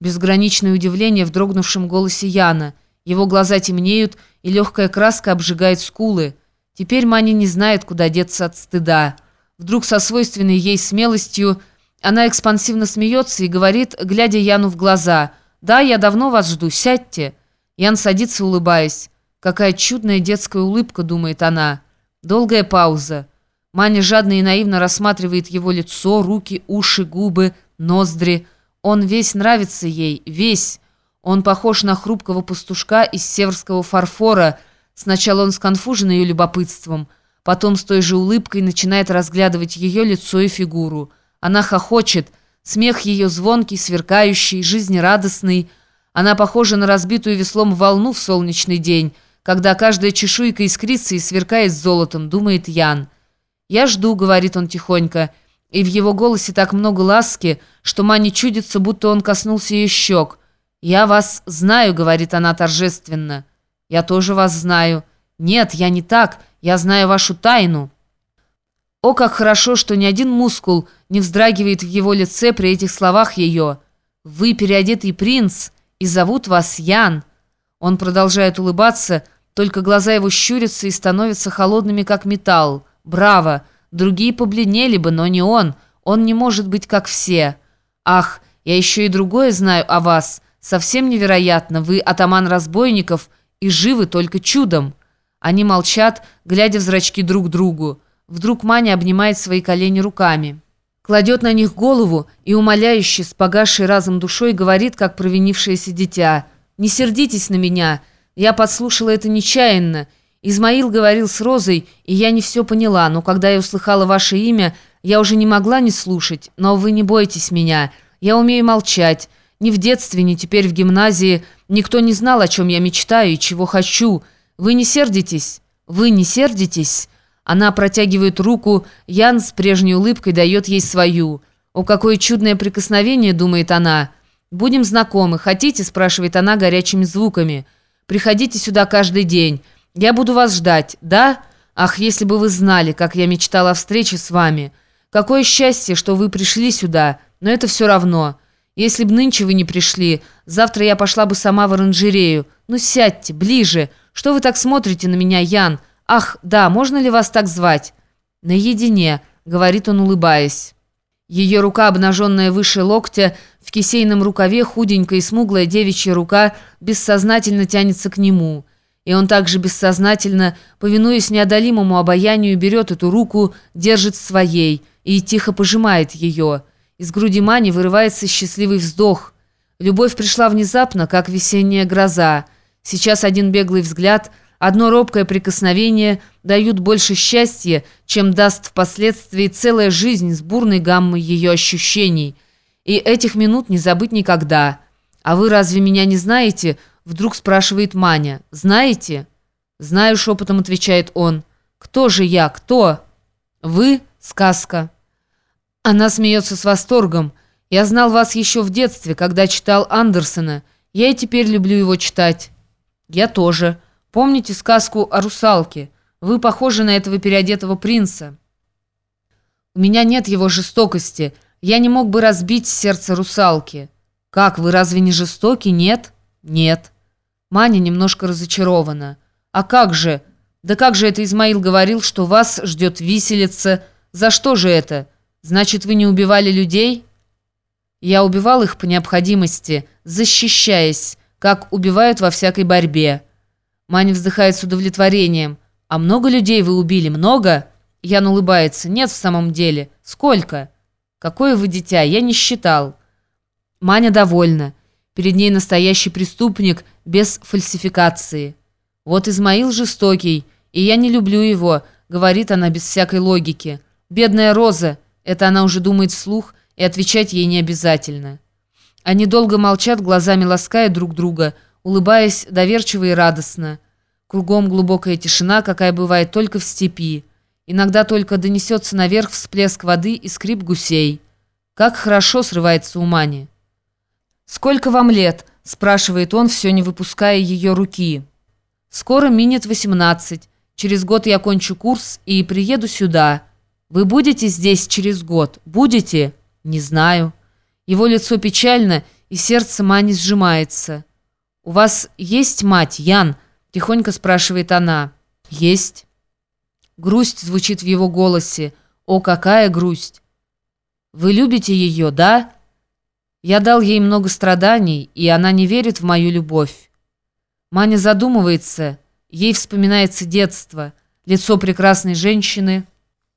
Безграничное удивление в дрогнувшем голосе Яна. Его глаза темнеют, и легкая краска обжигает скулы. Теперь Маня не знает, куда деться от стыда. Вдруг со свойственной ей смелостью она экспансивно смеется и говорит, глядя Яну в глаза, «Да, я давно вас жду, сядьте». Ян садится, улыбаясь. «Какая чудная детская улыбка», — думает она. Долгая пауза. Маня жадно и наивно рассматривает его лицо, руки, уши, губы, ноздри. Он весь нравится ей, весь. Он похож на хрупкого пастушка из северского фарфора. Сначала он сконфужен ее любопытством, потом с той же улыбкой начинает разглядывать ее лицо и фигуру. Она хохочет, смех ее звонкий, сверкающий, жизнерадостный. Она похожа на разбитую веслом волну в солнечный день, когда каждая чешуйка искрится и сверкает золотом, думает Ян. «Я жду», — говорит он тихонько, и в его голосе так много ласки, что Мане чудится, будто он коснулся ее щек. «Я вас знаю», — говорит она торжественно. «Я тоже вас знаю». «Нет, я не так, я знаю вашу тайну». О, как хорошо, что ни один мускул не вздрагивает в его лице при этих словах ее. «Вы переодетый принц, и зовут вас Ян». Он продолжает улыбаться, только глаза его щурятся и становятся холодными, как металл. Браво! Другие побледнели бы, но не он. Он не может быть как все. Ах, я еще и другое знаю о вас. Совсем невероятно. Вы атаман разбойников и живы только чудом. Они молчат, глядя в зрачки друг другу. Вдруг Маня обнимает свои колени руками. Кладет на них голову и, умоляюще, с погасшей разом душой, говорит, как провинившееся дитя. «Не сердитесь на меня. Я подслушала это нечаянно». Измаил говорил с Розой, и я не все поняла, но когда я услыхала ваше имя, я уже не могла не слушать. Но вы не бойтесь меня. Я умею молчать. Ни в детстве, ни теперь в гимназии никто не знал, о чем я мечтаю и чего хочу. Вы не сердитесь? Вы не сердитесь?» Она протягивает руку, Ян с прежней улыбкой дает ей свою. «О, какое чудное прикосновение!» — думает она. «Будем знакомы. Хотите?» — спрашивает она горячими звуками. «Приходите сюда каждый день». Я буду вас ждать, да? Ах, если бы вы знали, как я мечтала о встрече с вами. Какое счастье, что вы пришли сюда, но это все равно. Если б нынче вы не пришли, завтра я пошла бы сама в оранжерею. Ну сядьте, ближе. Что вы так смотрите на меня, Ян? Ах, да, можно ли вас так звать? Наедине, говорит он, улыбаясь. Ее рука, обнаженная выше локтя, в кисейном рукаве, худенькая и смуглая девичья рука, бессознательно тянется к нему – и он также бессознательно, повинуясь неодолимому обаянию, берет эту руку, держит своей и тихо пожимает ее. Из груди Мани вырывается счастливый вздох. Любовь пришла внезапно, как весенняя гроза. Сейчас один беглый взгляд, одно робкое прикосновение дают больше счастья, чем даст впоследствии целая жизнь с бурной гаммой ее ощущений. И этих минут не забыть никогда. А вы разве меня не знаете?» Вдруг спрашивает Маня. «Знаете?» «Знаю», — шепотом отвечает он. «Кто же я? Кто?» «Вы?» — сказка. Она смеется с восторгом. «Я знал вас еще в детстве, когда читал Андерсона. Я и теперь люблю его читать». «Я тоже. Помните сказку о русалке? Вы похожи на этого переодетого принца». «У меня нет его жестокости. Я не мог бы разбить сердце русалки». «Как, вы разве не жестоки? Нет?» «Нет». Маня немножко разочарована. «А как же? Да как же это Измаил говорил, что вас ждет виселица? За что же это? Значит, вы не убивали людей?» «Я убивал их по необходимости, защищаясь, как убивают во всякой борьбе». Маня вздыхает с удовлетворением. «А много людей вы убили? Много?» Ян улыбается. «Нет, в самом деле. Сколько?» «Какое вы дитя? Я не считал». Маня довольна. Перед ней настоящий преступник без фальсификации. «Вот Измаил жестокий, и я не люблю его», — говорит она без всякой логики. «Бедная Роза», — это она уже думает вслух, и отвечать ей не обязательно. Они долго молчат, глазами лаская друг друга, улыбаясь доверчиво и радостно. Кругом глубокая тишина, какая бывает только в степи. Иногда только донесется наверх всплеск воды и скрип гусей. Как хорошо срывается у Мани. «Сколько вам лет?» – спрашивает он, все не выпуская ее руки. «Скоро минет 18. Через год я кончу курс и приеду сюда. Вы будете здесь через год? Будете?» «Не знаю». Его лицо печально, и сердце Мани сжимается. «У вас есть мать, Ян?» – тихонько спрашивает она. «Есть». Грусть звучит в его голосе. «О, какая грусть!» «Вы любите ее, да?» «Я дал ей много страданий, и она не верит в мою любовь». Маня задумывается, ей вспоминается детство, лицо прекрасной женщины,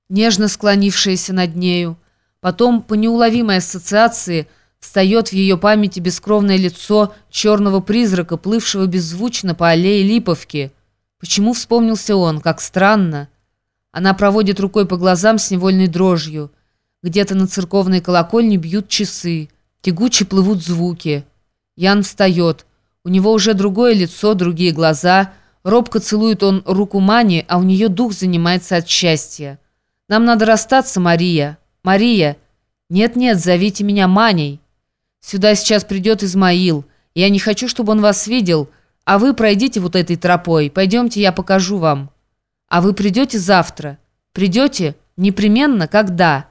нежно склонившееся над нею. Потом, по неуловимой ассоциации, встает в ее памяти бескровное лицо черного призрака, плывшего беззвучно по аллее Липовки. Почему вспомнился он? Как странно. Она проводит рукой по глазам с невольной дрожью. Где-то на церковной колокольне бьют часы. Тягуче плывут звуки. Ян встает. У него уже другое лицо, другие глаза. Робко целует он руку Мани, а у нее дух занимается от счастья. «Нам надо расстаться, Мария. Мария!» «Нет-нет, зовите меня Маней. Сюда сейчас придет Измаил. Я не хочу, чтобы он вас видел, а вы пройдите вот этой тропой. Пойдемте, я покажу вам». «А вы придете завтра?» «Придете? Непременно? Когда?»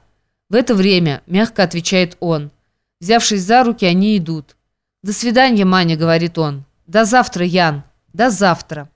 «В это время», — мягко отвечает он. Взявшись за руки, они идут. «До свидания, Маня», — говорит он. «До завтра, Ян. До завтра».